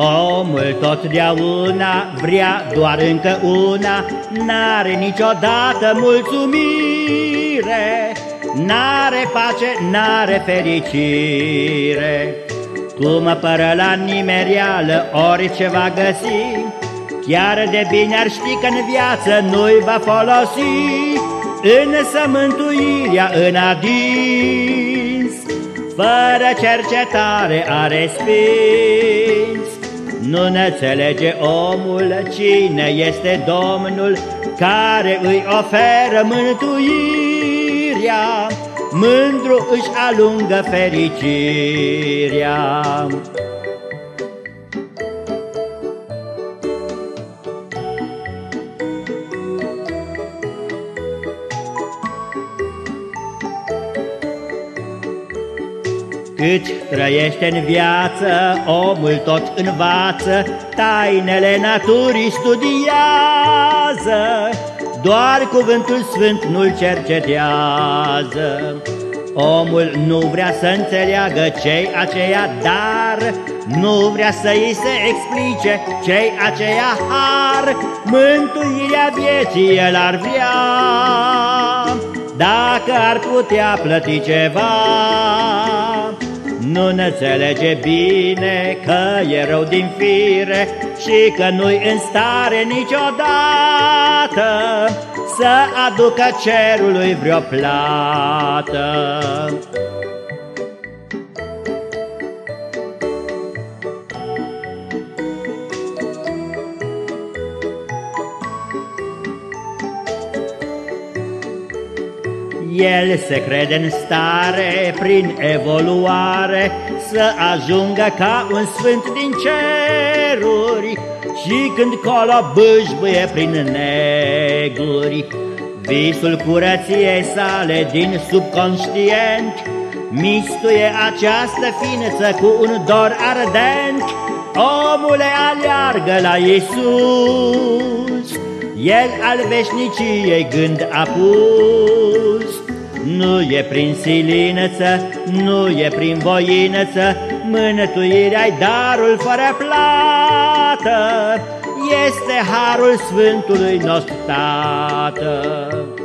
Omul totdeauna vrea doar încă una, N-are niciodată mulțumire, N-are pace, n-are fericire. Cum apără la nimerială orice va găsi, Chiar de bine ar ști că în viață nu-i va folosi, Însă mântuirea în adins, Fără cercetare a respins. Nu înțelege omul cine este Domnul care îi oferă mântuirea, mândru își alungă fericirea. Cât trăiește în viață, omul tot învață, Tainele naturii studiază, Doar cuvântul sfânt nu-l cercetează. Omul nu vrea să înțeleagă cei aceia, dar Nu vrea să îi se explice cei aceia har, Mântuirea vieții el ar vrea, Dacă ar putea plăti ceva. Nu înțelege bine că e rău din fire Și că nu-i în stare niciodată Să aducă cerului vreo plată El se crede în stare, prin evoluare, Să ajungă ca un sfânt din ceruri. Și când colo bâșbâie prin neguri Visul curăției sale din subconștient Mistuie această ființă cu un dor ardent. Omule aleargă la Iisus El al veșniciei gând apus nu e prin silinăță, nu e prin voinăță, Mânătuirea-i darul fără plată, Este harul Sfântului nostru Tată.